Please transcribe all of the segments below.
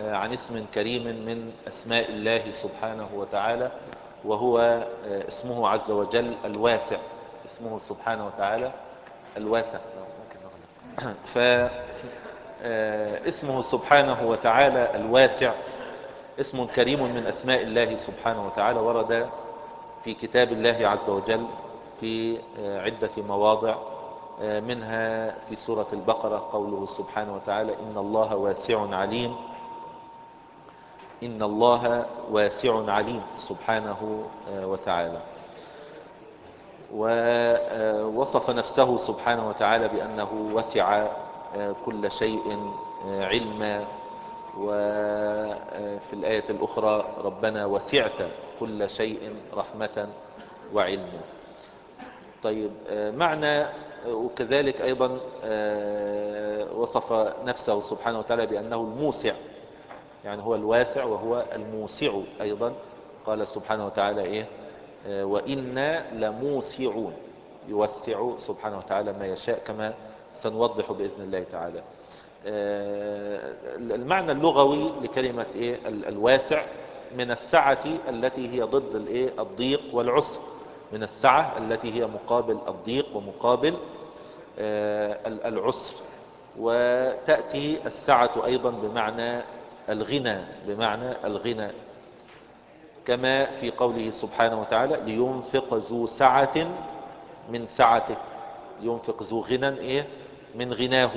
عن اسم كريم من أسماء الله سبحانه وتعالى وهو اسمه عز وجل الواسع. اسمه سبحانه وتعالى الواسع. فاسمه سبحانه وتعالى الواسع. اسم كريم من أسماء الله سبحانه وتعالى ورد في كتاب الله عز وجل في عدة مواضع منها في سورة البقرة قوله سبحانه وتعالى إن الله واسع عليم. إن الله واسع عليم سبحانه وتعالى. ووصف نفسه سبحانه وتعالى بأنه وسع كل شيء علما. وفي الآية الأخرى ربنا وسعت كل شيء رحمة وعلما. طيب معنى وكذلك أيضا وصف نفسه سبحانه وتعالى بأنه الموسع. يعني هو الواسع وهو الموسع أيضا. قال سبحانه وتعالى إيه؟ وإنا لموسعون. يوسع سبحانه وتعالى ما يشاء كما سنوضح بإذن الله تعالى. المعنى اللغوي لكلمة إيه؟ الواسع من السعة التي هي ضد الإيه؟ الضيق والعسر. من السعة التي هي مقابل الضيق ومقابل العسر. وتأتي السعة أيضا بمعنى الغنى بمعنى الغنى كما في قوله سبحانه وتعالى لينفق ذو سعة من سعته. ينفق ذو غنى إيه؟ من غناه.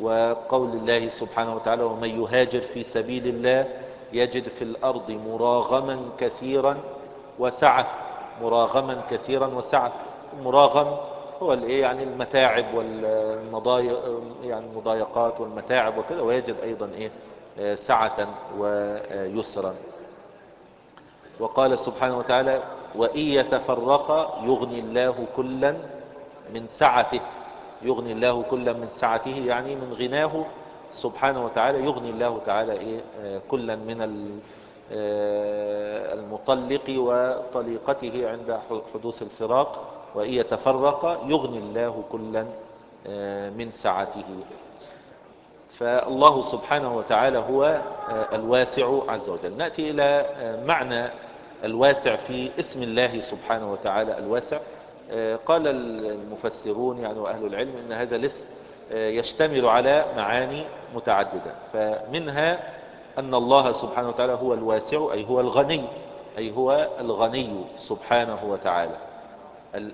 وقول الله سبحانه وتعالى ومن يهاجر في سبيل الله يجد في الأرض مراغما كثيرا وسعة. مراغما كثيرا وسعة. مراغم هو الايه يعني المتاعب والمضايق يعني المضايقات والمتاعب وكذا. ويجد أيضا إيه؟ سعة ويسرا. وقال سبحانه وتعالى وإن يتفرق يغني الله كلا من سعته. يغني الله كلا من سعته يعني من غناه سبحانه وتعالى. يغني الله تعالى إيه؟ كلا من المطلق وطليقته عند حدوث الفراق. وإن يتفرق يغني الله كلا من سعته. فالله سبحانه وتعالى هو الواسع عز وجل. نأتي إلى معنى الواسع في اسم الله سبحانه وتعالى الواسع. قال المفسرون يعني وأهل العلم أن هذا الاسم يشتمل على معاني متعددة. فمنها أن الله سبحانه وتعالى هو الواسع أي هو الغني أي هو الغني سبحانه وتعالى.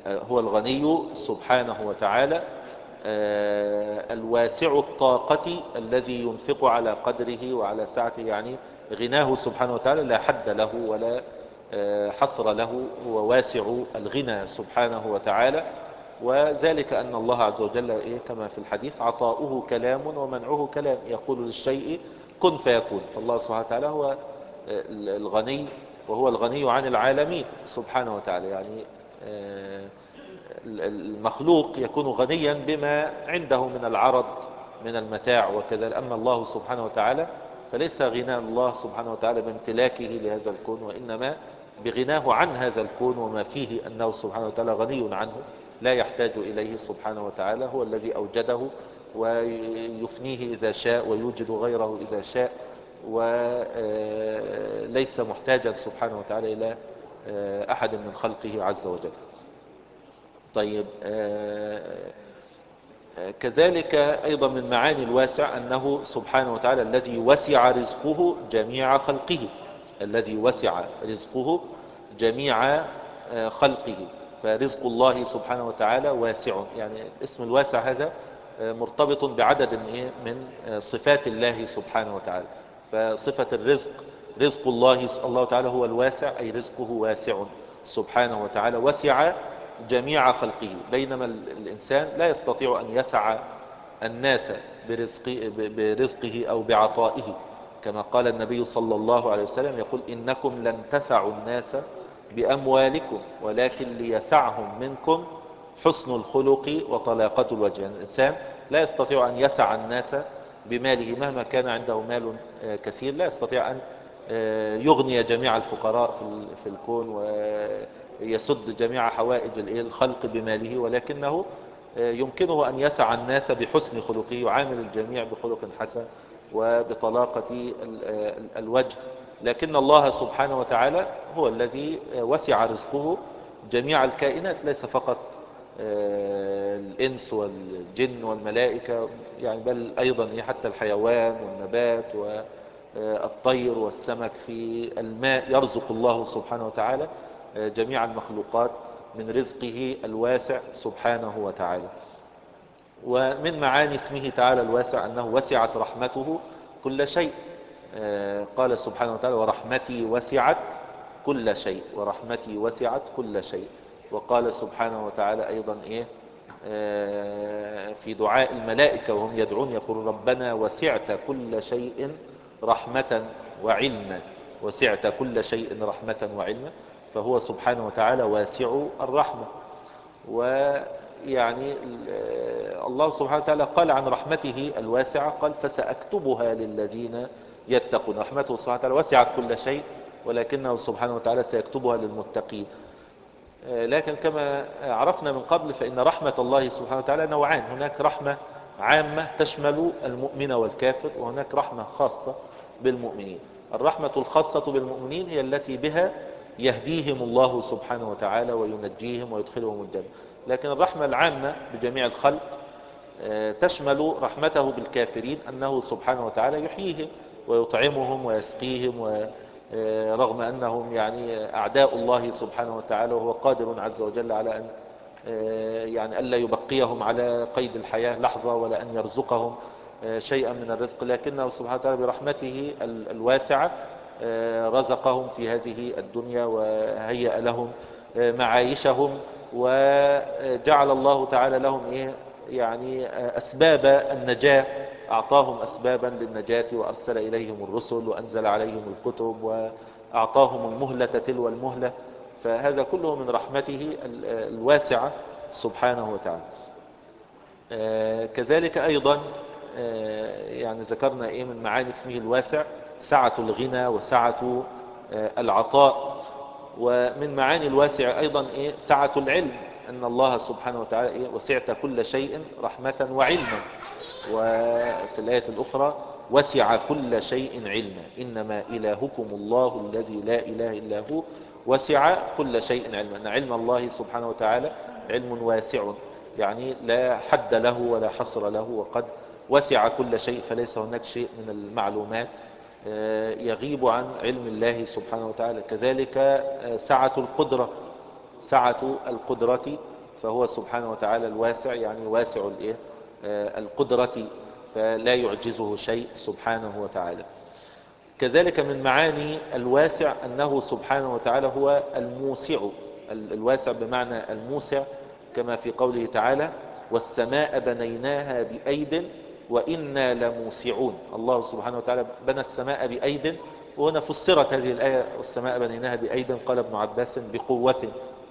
هو الغني سبحانه وتعالى. الواسع الطاقة الذي ينفق على قدره وعلى سعته يعني غناه سبحانه وتعالى لا حد له ولا حصر له هو واسع الغنى سبحانه وتعالى. وذلك أن الله عز وجل إيه كما في الحديث عطاؤه كلام ومنعه كلام يقول للشيء كن فيكون. فالله سبحانه وتعالى هو الغني وهو الغني عن العالمين سبحانه وتعالى يعني المخلوق يكون غنيا بما عنده من العرض من المتاع وكذا. أما الله سبحانه وتعالى فليس غنى الله سبحانه وتعالى بامتلاكه لهذا الكون وإنما بغناه عن هذا الكون وما فيه أنه سبحانه وتعالى غني عنه لا يحتاج إليه سبحانه وتعالى هو الذي أوجده ويفنيه إذا شاء ويوجد غيره إذا شاء وليس محتاجا سبحانه وتعالى إلى أحد من خلقه عز وجل. طيب كذلك أيضا من معاني الواسع أنه سبحانه وتعالى الذي وسع رزقه جميع خلقه الذي وسع رزقه جميع خلقه. فرزق الله سبحانه وتعالى واسع يعني اسم الواسع هذا مرتبط بعدد من صفات الله سبحانه وتعالى. فصفة الرزق رزق الله الله تعالى هو الواسع أي رزقه واسع سبحانه وتعالى. وسع جميع خلقه بينما الإنسان لا يستطيع أن يسع الناس برزق برزقه أو بعطائه. كما قال النبي صلى الله عليه وسلم يقول إنكم لن تسعوا الناس بأموالكم ولكن ليسعهم منكم حسن الخلق وطلاقة الوجه. يعني الإنسان لا يستطيع أن يسع الناس بماله مهما كان عنده مال آه، كثير لا يستطيع أن آه، يغني جميع الفقراء في الكون ويسد جميع حوائج الخلق بماله ولكنه آه، يمكنه أن يسع الناس بحسن خلقه يعامل الجميع بخلق حسن وبطلاقة الوجه. لكن الله سبحانه وتعالى هو الذي وسع رزقه. جميع الكائنات ليس فقط آه، الإنس والجن والملائكة يعني بل أيضا حتى الحيوان والنبات والطير والسمك في الماء يرزق الله سبحانه وتعالى. آه، جميع المخلوقات من رزقه الواسع سبحانه وتعالى. ومن معاني اسمه تعالى الواسع أنه وسعت رحمته كل شيء. آه، قال سبحانه وتعالى ورحمتي وسعت كل شيء. ورحمتي وسعت كل شيء. وقال سبحانه وتعالى أيضا إيه؟ آه، في دعاء الملائكة وهم يدعون يقول ربنا وسعت كل شيء رحمة وعلما. وسعت كل شيء رحمة وعلما. فهو سبحانه وتعالى واسع الرحمة. ويعني الله سبحانه وتعالى قال عن رحمته الواسعة قال فسأكتبها للذين يتقون. رحمته سبحانه وتعالى وسعت كل شيء ولكنه سبحانه وتعالى سيكتبها للمتقين. لكن كما عرفنا من قبل فإن رحمة الله سبحانه وتعالى نوعان. هناك رحمة عامة تشمل المؤمن والكافر وهناك رحمة خاصة بالمؤمنين. الرحمة الخاصة بالمؤمنين هي التي بها يهديهم الله سبحانه وتعالى وينجيهم ويدخلهم الجنة. لكن الرحمة العامة بجميع الخلق آه، تشمل رحمته بالكافرين أنه سبحانه وتعالى يحييهم ويطعمهم ويسقيهم آه، رغم أنهم يعني أعداء الله سبحانه وتعالى وهو قادر عز وجل على أن آه، يعني ألا يبقيهم على قيد الحياة لحظة ولا أن يرزقهم شيئا من الرزق. لكنه سبحانه وتعالى برحمته الواسعة رزقهم في هذه الدنيا وهيأ لهم معايشهم وجعل الله تعالى لهم إيه؟ يعني أسباب النجاة. أعطاهم أسبابا للنجاة وأرسل إليهم الرسل وأنزل عليهم الكتب وأعطاهم المهلة تلو المهلة. فهذا كله من رحمته الواسعة سبحانه وتعالى. آه، كذلك أيضا آه، يعني ذكرنا إيه؟ من معاني اسمه الواسع. سعة الغنى وسعة آه، العطاء. ومن معاني الواسع أيضا إيه سعة العلم أن الله سبحانه وتعالى إيه وسعت كل شيء رحمة وعلما. وفي الآية الأخرى وسع كل شيء علما. إنما إلهكم الله الذي لا إله إلا هو. وسع كل شيء علما. أن علم الله سبحانه وتعالى علم واسع يعني لا حد له ولا حصر له. وقد وسع كل شيء فليس هناك شيء من المعلومات. يغيب عن علم الله سبحانه وتعالى. كذلك آه، سعة القدرة. سعة القدرة فهو سبحانه وتعالى الواسع يعني واسع آه، القدرة فلا يعجزه شيء سبحانه وتعالى. كذلك من معاني الواسع أنه سبحانه وتعالى هو الموسع الواسع بمعنى الموسع كما في قوله تعالى والسماء بنيناها بأيد وإنا لموسعون. الله سبحانه وتعالى بنى السماء بأيد وهنا فسرت هذه الآية والسماء بنيناها بأيد قال ابن عباس بقوة.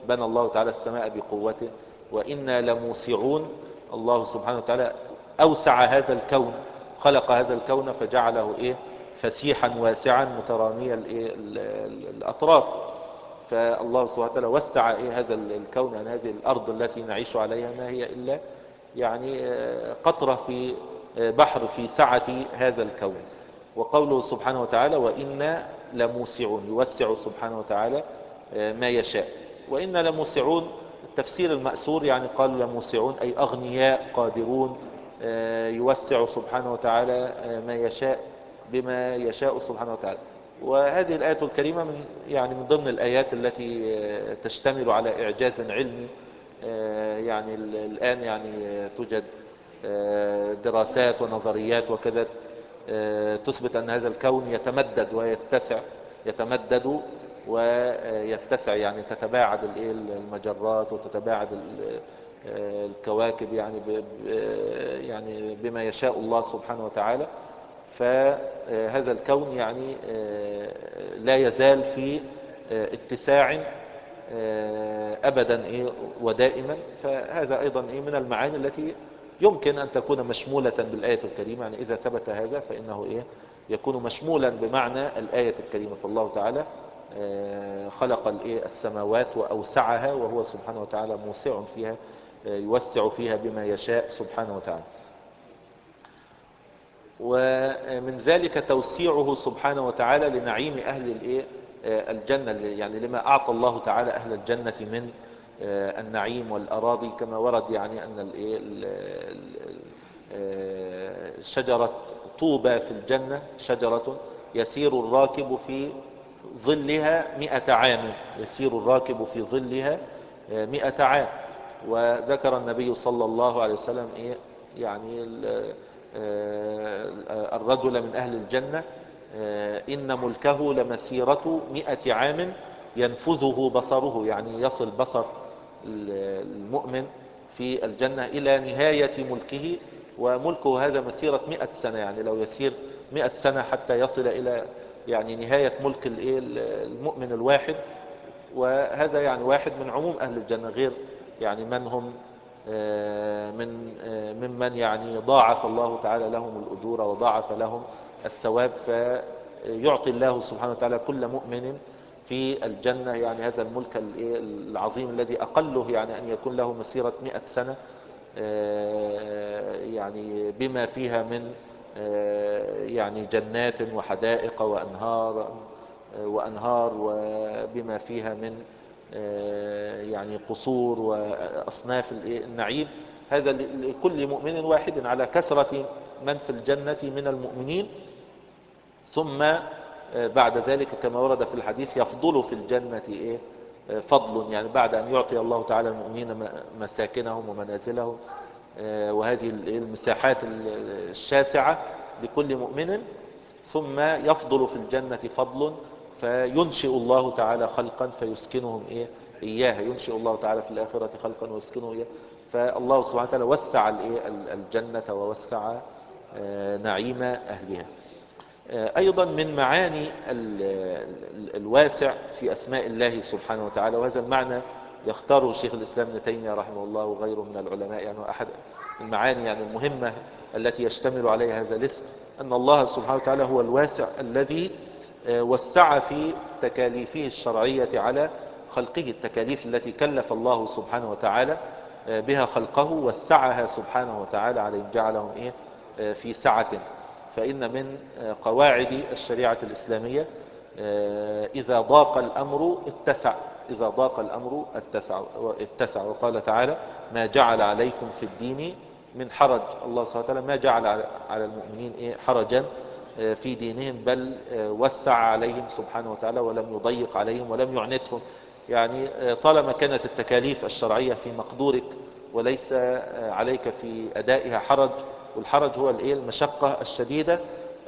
بنى الله تعالى السماء بقوته وإنا لموسعون. الله سبحانه وتعالى أوسع هذا الكون خلق هذا الكون فجعله إيه؟ فسيحا واسعا مترامي الأطراف. فالله سبحانه وتعالى وسع إيه هذا الكون يعني هذه الأرض التي نعيش عليها ما هي إلا يعني آه، قطرة في بحر في سعة هذا الكون. وقوله سبحانه وتعالى وإنا لموسعون يوسع سبحانه وتعالى آه، ما يشاء. وإنا لموسعون التفسير المأسور يعني قالوا لموسعون أي أغنياء قادرون آه، يوسع سبحانه وتعالى آه، ما يشاء بما يشاء سبحانه وتعالى. وهذه الآية الكريمة من يعني من ضمن الآيات التي تشتمل على إعجاز علمي يعني الآن يعني توجد دراسات ونظريات وكذا تثبت أن هذا الكون يتمدد ويتسع يتمدد ويتسع يعني تتباعد المجرات وتتباعد الكواكب يعني يعني بما يشاء الله سبحانه وتعالى. فهذا الكون يعني لا يزال في اتساع أبدا إيه ودائما. فهذا أيضا إيه من المعاني التي يمكن أن تكون مشمولة بالآية الكريمة يعني إذا ثبت هذا فإنه إيه؟ يكون مشمولا بمعنى الآية الكريمة. فالله تعالى خلق السماوات وأوسعها وهو سبحانه وتعالى موسع فيها يوسع فيها بما يشاء سبحانه وتعالى. ومن ذلك توسيعه سبحانه وتعالى لنعيم أهل الجنة يعني لما أعطى الله تعالى أهل الجنة من النعيم والأراضي كما ورد يعني أن شجرة طوبى في الجنة شجرة يسير الراكب في ظلها مئة عام يسير الراكب في ظلها مئة عام. وذكر النبي صلى الله عليه وسلم إيه؟ يعني الرجل من أهل الجنة إن ملكه لمسيرة مئة عام ينفذه بصره يعني يصل بصر المؤمن في الجنة إلى نهاية ملكه وملكه هذا مسيرة مئة سنة يعني لو يسير مئة سنة حتى يصل إلى يعني نهاية ملك المؤمن الواحد. وهذا يعني واحد من عموم أهل الجنة غير يعني من هم من ممن يعني ضاعف الله تعالى لهم الأجور وضاعف لهم الثواب فيعطي الله سبحانه وتعالى كل مؤمن في الجنة يعني هذا الملك العظيم الذي أقله يعني أن يكون له مسيرة مئة سنة يعني بما فيها من يعني جنات وحدائق وأنهار وأنهار وبما فيها من يعني قصور وأصناف النعيم. هذا لكل مؤمن واحد على كثرة من في الجنة من المؤمنين ثم بعد ذلك كما ورد في الحديث يفضل في الجنة إيه؟ فضل يعني بعد أن يعطي الله تعالى المؤمنين مساكنهم ومنازلهم وهذه المساحات الشاسعة لكل مؤمن ثم يفضل في الجنة فضل فينشئ الله تعالى خلقا فيسكنهم إيه؟ إياها ينشئ الله تعالى في الآخرة خلقا ويسكنه إياه فالله سبحانه وتعالى وسع الجنة ووسع نعيم أهلها. أيضا من معاني الواسع في أسماء الله سبحانه وتعالى وهذا المعنى يختاره شيخ الإسلام ابن تيمية رحمه الله وغيره من العلماء يعني أحد المعاني يعني المهمة التي يشتمل عليها هذا الاسم أن الله سبحانه وتعالى هو الواسع الذي وسع في تكاليفه الشرعية على خلقه التكاليف التي كلف الله سبحانه وتعالى بها خلقه وسعها سبحانه وتعالى عليهم جعلهم إيه؟ في سعة. فإن من قواعد الشريعة الإسلامية إذا ضاق الأمر اتسع إذا ضاق الأمر اتسع, اتسع. وقال تعالى ما جعل عليكم في الدين من حرج. الله سبحانه وتعالى ما جعل على المؤمنين إيه حرجا في دينهم بل وسع عليهم سبحانه وتعالى ولم يضيق عليهم ولم يعنتهم. يعني طالما كانت التكاليف الشرعية في مقدورك وليس عليك في أدائها حرج والحرج هو الايه؟ المشقة الشديدة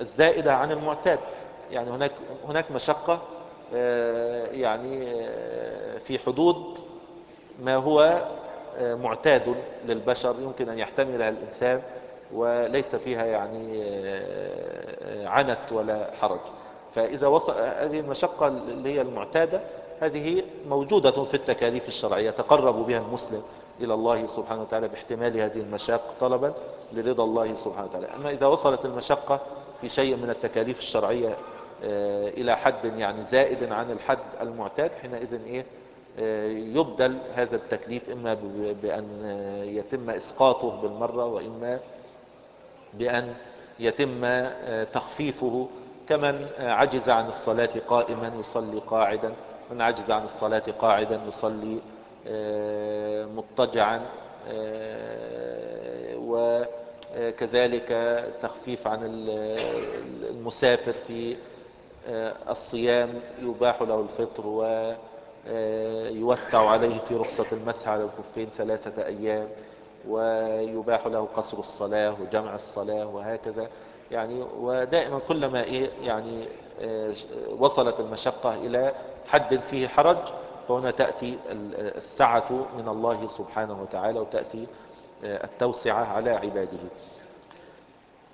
الزائدة عن المعتاد. يعني هناك هناك مشقة يعني في حدود ما هو معتاد للبشر يمكن أن يحتملها الإنسان وليس فيها يعني عنت ولا حرج. فإذا وصل هذه المشقة اللي هي المعتادة هذه موجودة في التكاليف الشرعية تقرب بها المسلم إلى الله سبحانه وتعالى باحتمال هذه المشاق طلبا لرضا الله سبحانه وتعالى. أما إذا وصلت المشقة في شيء من التكاليف الشرعية إلى حد يعني زائد عن الحد المعتاد حينئذ إيه يبدل هذا التكليف إما بأن يتم إسقاطه بالمرة وإما بأن يتم تخفيفه. كمن عجز عن الصلاة قائما يصلي قاعدا من عجز عن الصلاة قاعدا يصلي مضطجعا وكذلك تخفيف عن المسافر في الصيام يباح له الفطر ويوسع عليه في رخصة المسح على الكفين ثلاثة أيام ويباح له قصر الصلاة وجمع الصلاة وهكذا. يعني ودائما كلما إيه يعني وصلت المشقة إلى حد فيه حرج فهنا تأتي السعة من الله سبحانه وتعالى وتأتي التوسعة على عباده.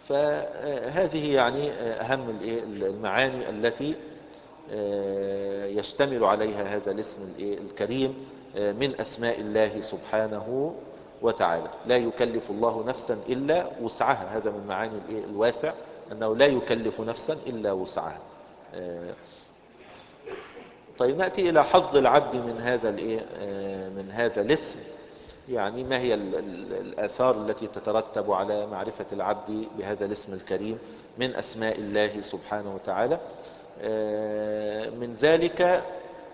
فهذه يعني أهم المعاني التي يشتمل عليها هذا الاسم الكريم من أسماء الله سبحانه وتعالى. لا يكلف الله نفسا إلا وسعها. هذا من معاني الواسع أنه لا يكلف نفسا إلا وسعها. طيب نأتي إلى حظ العبد من هذا من هذا الاسم. يعني ما هي الآثار التي تترتب على معرفة العبد بهذا الاسم الكريم من أسماء الله سبحانه وتعالى؟ من ذلك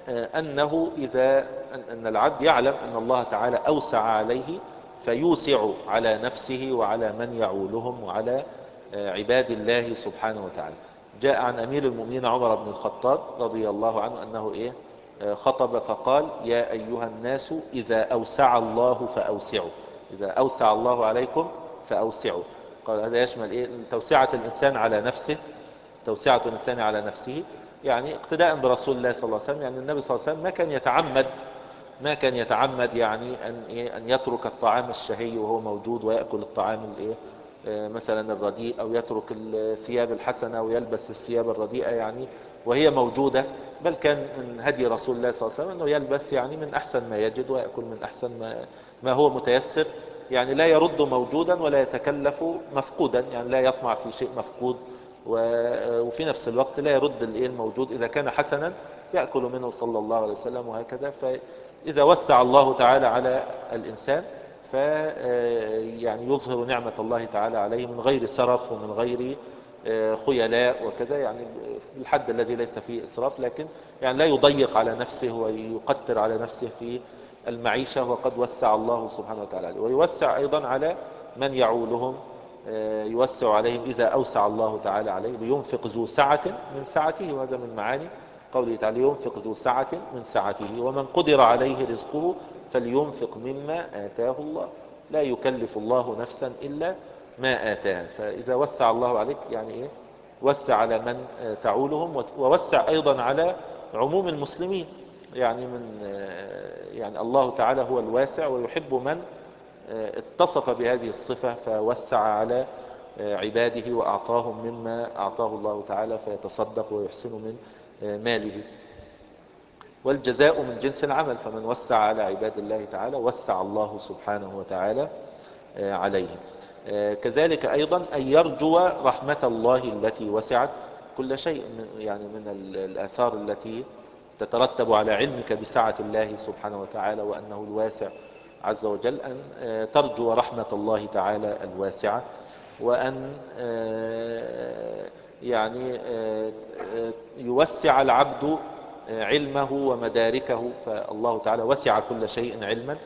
أنه إذا أن العبد يعلم أن الله تعالى أوسع عليه فيوسع على نفسه وعلى من يعولهم وعلى عباد الله سبحانه وتعالى. جاء عن أمير المؤمنين عمر بن الخطاب رضي الله عنه أنه إيه؟ خطب فقال يا أيها الناس إذا أوسع الله فأوسعوا إذا أوسع الله عليكم فأوسعوا. قال هذا يشمل إيه؟ توسعة الإنسان على نفسه توسعة الإنسان على نفسه يعني اقتداء برسول الله صلى الله عليه وسلم يعني النبي صلى الله عليه وسلم ما كان يتعمد ما كان يتعمد يعني أن, إيه؟ أن يترك الطعام الشهي وهو موجود ويأكل الطعام الإيه؟ مثلا الرديء أو يترك الثياب الحسنة ويلبس الثياب الرديئة يعني وهي موجودة بل كان من هدي رسول الله صلى الله عليه وسلم أنه يلبس يعني من أحسن ما يجد ويأكل من أحسن ما, ما هو متيسر. يعني لا يرد موجودا ولا يتكلف مفقودا يعني لا يطمع في شيء مفقود. وفي نفس الوقت لا يرد الموجود. إذا كان حسنا يأكل منه صلى الله عليه وسلم وهكذا. فإذا وسع الله تعالى على الإنسان يعني يظهر نعمة الله تعالى عليه من غير سرف ومن غير خيلاء وكذا يعني الحد الذي ليس فيه إسراف لكن يعني لا يضيق على نفسه ويقتر على نفسه في المعيشة وقد وسع الله سبحانه وتعالى ويوسع أيضا على من يعولهم يوسع عليهم إذا أوسع الله تعالى عليه لينفق ذو سعة من سعته وهذا من معاني قوله تعالى ينفق ذو سعة من سعته ومن قدر عليه رزقه فلينفق مما آتاه الله. لا يكلف الله نفسا إلا ما آتاها. فإذا وسع الله عليك يعني إيه؟ وسع على من تعولهم ووسع أيضا على عموم المسلمين. يعني من يعني الله تعالى هو الواسع ويحب من اتصف بهذه الصفة فوسع على عباده وأعطاهم مما أعطاه الله تعالى فيتصدق ويحسن من ماله. والجزاء من جنس العمل فمن وسع على عباد الله تعالى وسع الله سبحانه وتعالى عليهم كذلك أيضا أن يرجو رحمة الله التي وسعت كل شيء يعني من الآثار التي تترتب على علمك بسعة الله سبحانه وتعالى وأنه الواسع عز وجل أن ترجو رحمة الله تعالى الواسعة وأن يعني يوسع العبد علمه ومداركه فالله تعالى وسع كل شيء علما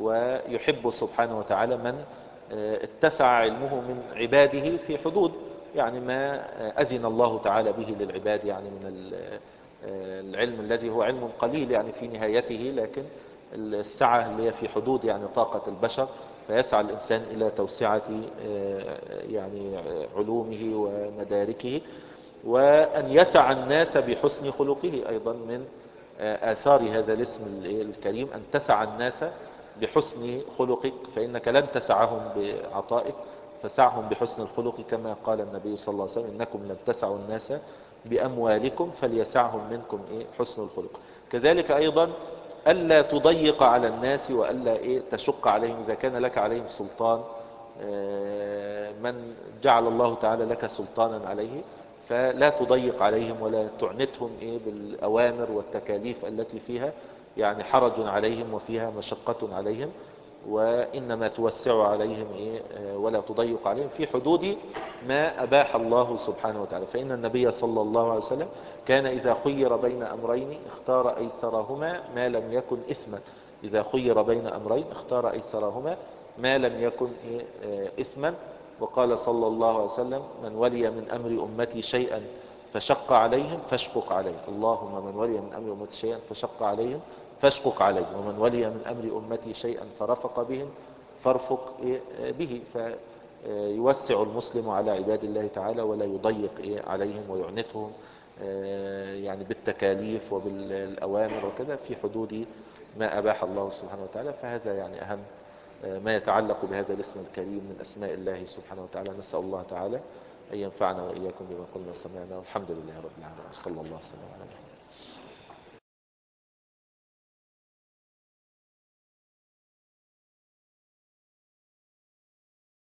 ويحب سبحانه وتعالى من اتسع علمه من عباده في حدود يعني ما أذن الله تعالى به للعباد يعني من العلم الذي هو علم قليل يعني في نهايته لكن السعة اللي هي في حدود يعني طاقة البشر فيسعى الإنسان إلى توسعة يعني علومه ومداركه. وأن يسع الناس بحسن خلقه أيضا من آثار هذا الاسم الكريم أن تسع الناس بحسن خلقك فإنك لن تسعهم بعطائك فسعهم بحسن الخلق كما قال النبي صلى الله عليه وسلم إنكم لن تسعوا الناس بأموالكم فليسعهم منكم إيه؟ حسن الخلق. كذلك أيضا ألا تضيق على الناس وألا إيه؟ تشق عليهم إذا كان لك عليهم سلطان من جعل الله تعالى لك سلطانا عليه فلا تضيق عليهم ولا تعنتهم إيه بالأوامر والتكاليف التي فيها. يعني حرج عليهم وفيها مشقة عليهم وإنما توسع عليهم إيه ولا تضيق عليهم. في حدود ما أباح الله سبحانه وتعالى. فإن النبي صلى الله عليه وسلم كان إذا خير بين أمرين اختار أيسرهما ما لم يكن إثما. إذا خير بين أمرين اختار أيسرهما ما لم يكن إيه إثما. وقال صلى الله عليه وسلم من ولي من أمر أمتي شيئا فشق عليهم فاشقق عليه اللهم من ولي من أمر أمتي شيئا فشق عليهم فاشقق عليه ومن ولي من أمر أمتي شيئا فرفق بهم فارفق به. فيوسع المسلم على عباد الله تعالى ولا يضيق عليهم ويعنتهم يعني بالتكاليف وبالأوامر وكذا في حدود ما أباح الله سبحانه وتعالى. فهذا يعني أهم ما يتعلق بهذا الاسم الكريم من أسماء الله سبحانه وتعالى. نسأل الله تعالى أن ينفعنا وإياكم بما قلنا وسمعنا. والحمد لله رب العالمين. صلى الله وسلم على محمد.